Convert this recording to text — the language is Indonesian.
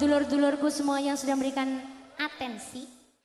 Dulur-dulurku semua yang sudah memberikan atensi